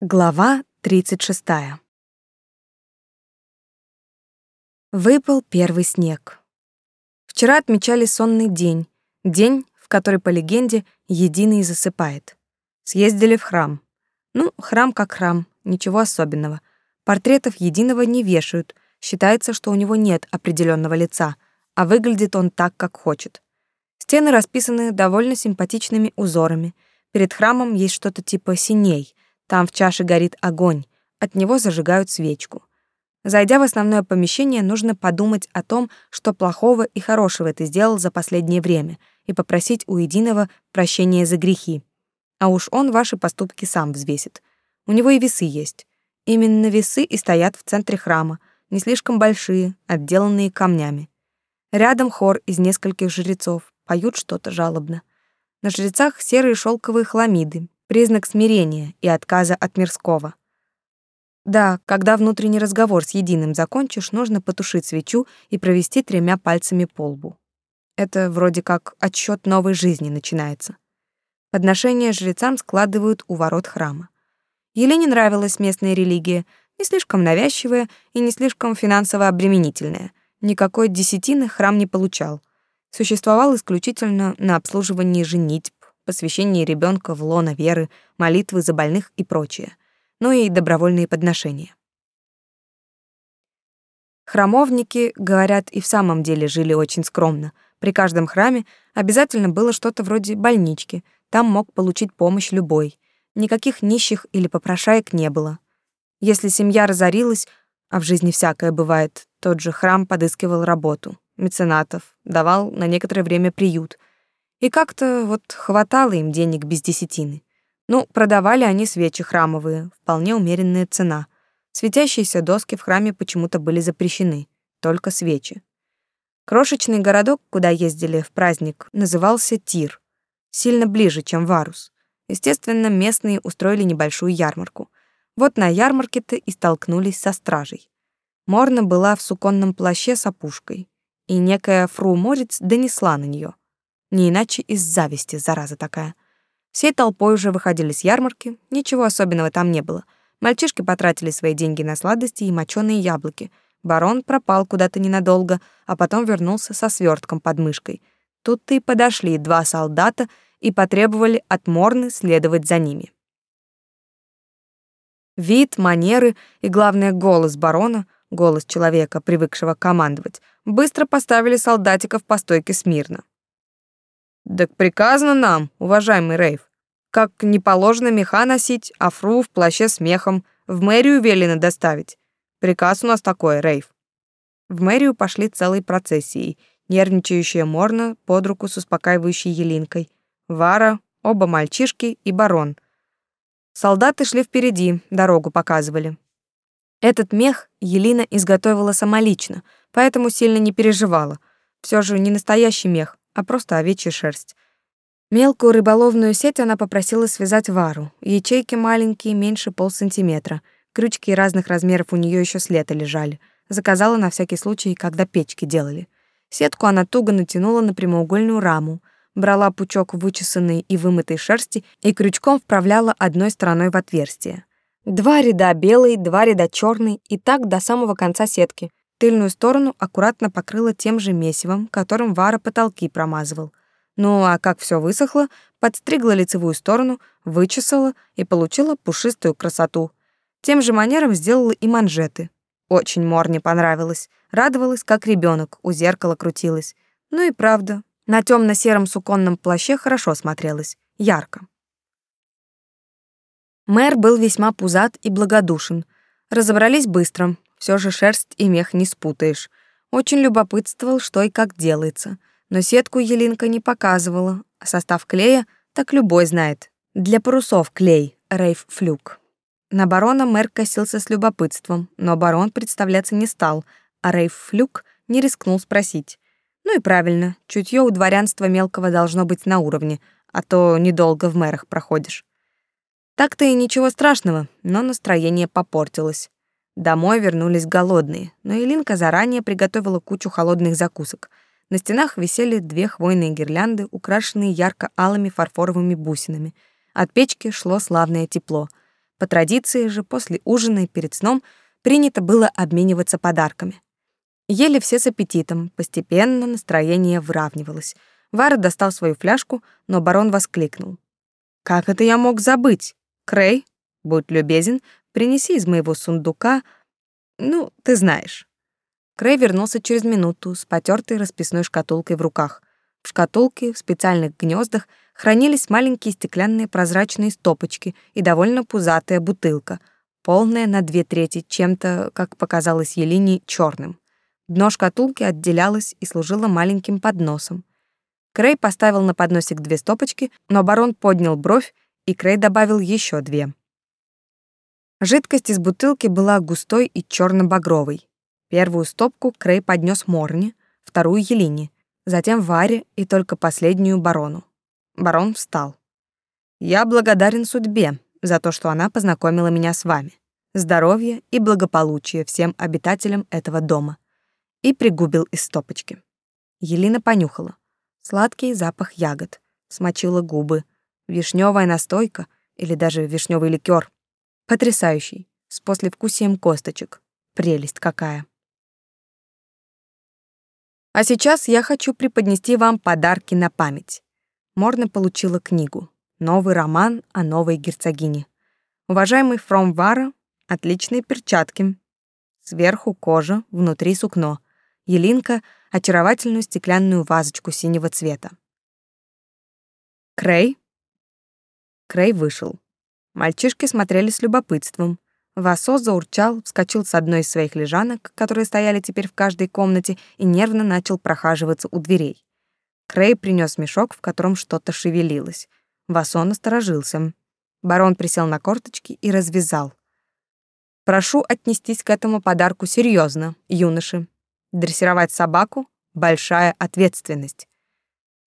Глава 36. Выпал первый снег. Вчера отмечали сонный день, день, в который, по легенде, единый засыпает. Съездили в храм. Ну, храм как храм, ничего особенного. Портретов единого не вешают, считается, что у него нет определенного лица, а выглядит он так, как хочет. Стены расписаны довольно симпатичными узорами. Перед храмом есть что-то типа синей — там в чаше горит огонь, от него зажигают свечку. Зайдя в основное помещение, нужно подумать о том, что плохого и хорошего ты сделал за последнее время, и попросить у единого прощения за грехи. А уж он ваши поступки сам взвесит. У него и весы есть. Именно весы и стоят в центре храма, не слишком большие, отделанные камнями. Рядом хор из нескольких жрецов, поют что-то жалобно. На жрецах серые шелковые хламиды, признак смирения и отказа от мирского. Да, когда внутренний разговор с единым закончишь, нужно потушить свечу и провести тремя пальцами по лбу. Это вроде как отсчет новой жизни начинается. Подношения жрецам складывают у ворот храма. Елене нравилась местная религия, не слишком навязчивая и не слишком финансово обременительная. Никакой десятины храм не получал. Существовал исключительно на обслуживании женитьб, посвящение ребенка в лоно веры, молитвы за больных и прочее, ну и добровольные подношения. Храмовники, говорят, и в самом деле жили очень скромно. При каждом храме обязательно было что-то вроде больнички, там мог получить помощь любой. Никаких нищих или попрошаек не было. Если семья разорилась, а в жизни всякое бывает, тот же храм подыскивал работу, меценатов, давал на некоторое время приют, и как-то вот хватало им денег без десятины. Ну, продавали они свечи храмовые, вполне умеренная цена. Светящиеся доски в храме почему-то были запрещены, только свечи. Крошечный городок, куда ездили в праздник, назывался Тир, сильно ближе, чем Варус. Естественно, местные устроили небольшую ярмарку. Вот на ярмарке-то и столкнулись со стражей. Морна была в суконном плаще с опушкой, и некая фру Морец донесла на нее. Не иначе из зависти, зараза такая. Всей толпой уже выходили с ярмарки, ничего особенного там не было. Мальчишки потратили свои деньги на сладости и моченые яблоки. Барон пропал куда-то ненадолго, а потом вернулся со свертком под мышкой. Тут-то и подошли два солдата и потребовали от Морны следовать за ними. Вид, манеры и, главное, голос барона, голос человека, привыкшего командовать, быстро поставили солдатиков по стойке смирно. Так приказано нам, уважаемый Рейв. Как не положено меха носить, а фру в плаще с мехом, в мэрию велено доставить. Приказ у нас такой, Рейв. В мэрию пошли целой процессией, нервничающая Морна под руку с успокаивающей Елинкой, Вара, оба мальчишки и барон. Солдаты шли впереди, дорогу показывали. Этот мех Елина изготовила самолично, поэтому сильно не переживала. Все же не настоящий мех, а просто овечья шерсть. Мелкую рыболовную сеть она попросила связать вару. Ячейки маленькие, меньше полсантиметра. Крючки разных размеров у нее еще с лета лежали. Заказала на всякий случай, когда печки делали. Сетку она туго натянула на прямоугольную раму, брала пучок вычесанной и вымытой шерсти и крючком вправляла одной стороной в отверстие. Два ряда белый, два ряда черный, и так до самого конца сетки. Тыльную сторону аккуратно покрыла тем же месивом, которым Вара потолки промазывал. Ну а как все высохло, подстригла лицевую сторону, вычесала и получила пушистую красоту. Тем же манером сделала и манжеты. Очень Морне понравилось. Радовалась, как ребенок, у зеркала крутилась. Ну и правда, на темно сером суконном плаще хорошо смотрелась, ярко. Мэр был весьма пузат и благодушен. Разобрались быстро, все же шерсть и мех не спутаешь. Очень любопытствовал, что и как делается. Но сетку Елинка не показывала, а состав клея так любой знает. Для парусов клей, рейф флюк. На барона мэр косился с любопытством, но барон представляться не стал, а рейф флюк не рискнул спросить. Ну и правильно, чутье у дворянства мелкого должно быть на уровне, а то недолго в мэрах проходишь. Так-то и ничего страшного, но настроение попортилось. Домой вернулись голодные, но Илинка заранее приготовила кучу холодных закусок. На стенах висели две хвойные гирлянды, украшенные ярко-алыми фарфоровыми бусинами. От печки шло славное тепло. По традиции же, после ужина и перед сном принято было обмениваться подарками. Ели все с аппетитом, постепенно настроение выравнивалось. Вара достал свою фляжку, но барон воскликнул. «Как это я мог забыть? Крей, будь любезен, принеси из моего сундука... Ну, ты знаешь». Крей вернулся через минуту с потертой расписной шкатулкой в руках. В шкатулке в специальных гнездах хранились маленькие стеклянные прозрачные стопочки и довольно пузатая бутылка, полная на две трети чем-то, как показалось Елине, черным. Дно шкатулки отделялось и служило маленьким подносом. Крей поставил на подносик две стопочки, но барон поднял бровь, и Крей добавил еще две. Жидкость из бутылки была густой и черно багровой Первую стопку Крей поднес Морне, вторую — Елине, затем Варе и только последнюю — Барону. Барон встал. «Я благодарен судьбе за то, что она познакомила меня с вами. Здоровья и благополучия всем обитателям этого дома». И пригубил из стопочки. Елена понюхала. Сладкий запах ягод. Смочила губы. Вишневая настойка или даже вишневый ликер. Потрясающий, с послевкусием косточек. Прелесть какая. А сейчас я хочу преподнести вам подарки на память. Морна получила книгу. Новый роман о новой герцогине. Уважаемый Фромвара, отличные перчатки. Сверху кожа, внутри сукно. Елинка — очаровательную стеклянную вазочку синего цвета. Крей? Крей вышел. Мальчишки смотрели с любопытством. Васо заурчал, вскочил с одной из своих лежанок, которые стояли теперь в каждой комнате, и нервно начал прохаживаться у дверей. Крей принес мешок, в котором что-то шевелилось. Васо насторожился. Барон присел на корточки и развязал. «Прошу отнестись к этому подарку серьезно, юноши. Дрессировать собаку — большая ответственность».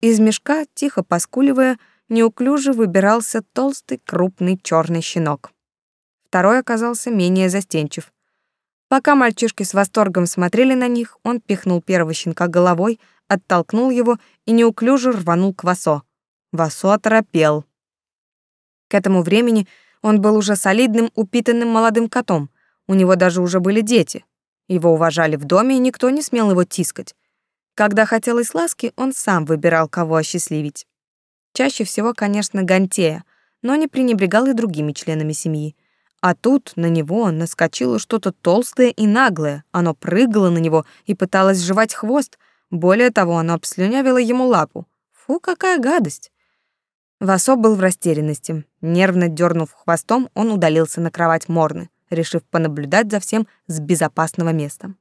Из мешка, тихо поскуливая, неуклюже выбирался толстый крупный черный щенок второй оказался менее застенчив. Пока мальчишки с восторгом смотрели на них, он пихнул первого щенка головой, оттолкнул его и неуклюже рванул к Васо. Васо оторопел. К этому времени он был уже солидным, упитанным молодым котом. У него даже уже были дети. Его уважали в доме, и никто не смел его тискать. Когда хотелось ласки, он сам выбирал, кого осчастливить. Чаще всего, конечно, Гантея, но не пренебрегал и другими членами семьи. А тут на него наскочило что-то толстое и наглое. Оно прыгало на него и пыталось жевать хвост. Более того, оно обслюнявило ему лапу. Фу, какая гадость! Васо был в растерянности. Нервно дернув хвостом, он удалился на кровать Морны, решив понаблюдать за всем с безопасного места.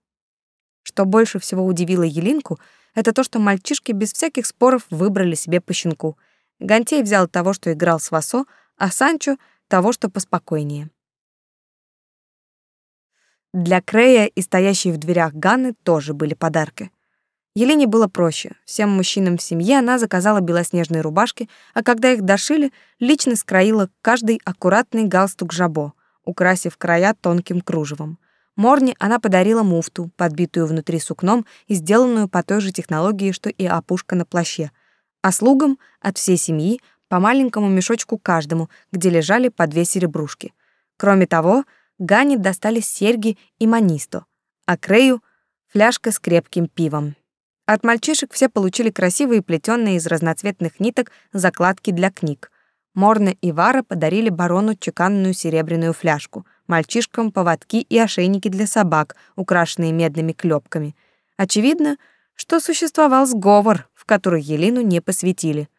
Что больше всего удивило Елинку, это то, что мальчишки без всяких споров выбрали себе по щенку. Гантей взял того, что играл с Васо, а Санчо — того, что поспокойнее. Для Крея и стоящей в дверях Ганны тоже были подарки. Елене было проще. Всем мужчинам в семье она заказала белоснежные рубашки, а когда их дошили, лично скроила каждый аккуратный галстук жабо, украсив края тонким кружевом. Морне она подарила муфту, подбитую внутри сукном и сделанную по той же технологии, что и опушка на плаще. А слугам от всей семьи по маленькому мешочку каждому, где лежали по две серебрушки. Кроме того, Гане достались серьги и манисто, а Крею — фляжка с крепким пивом. От мальчишек все получили красивые плетённые из разноцветных ниток закладки для книг. Морна и Вара подарили барону чеканную серебряную фляжку, мальчишкам поводки и ошейники для собак, украшенные медными клепками. Очевидно, что существовал сговор, в который Елину не посвятили.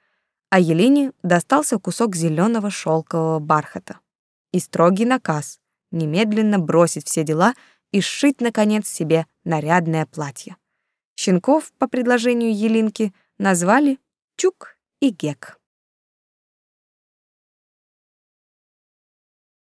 А Елене достался кусок зеленого шелкового бархата. И строгий наказ немедленно бросить все дела и сшить, наконец, себе нарядное платье. Щенков, по предложению Елинки, назвали Чук и Гек.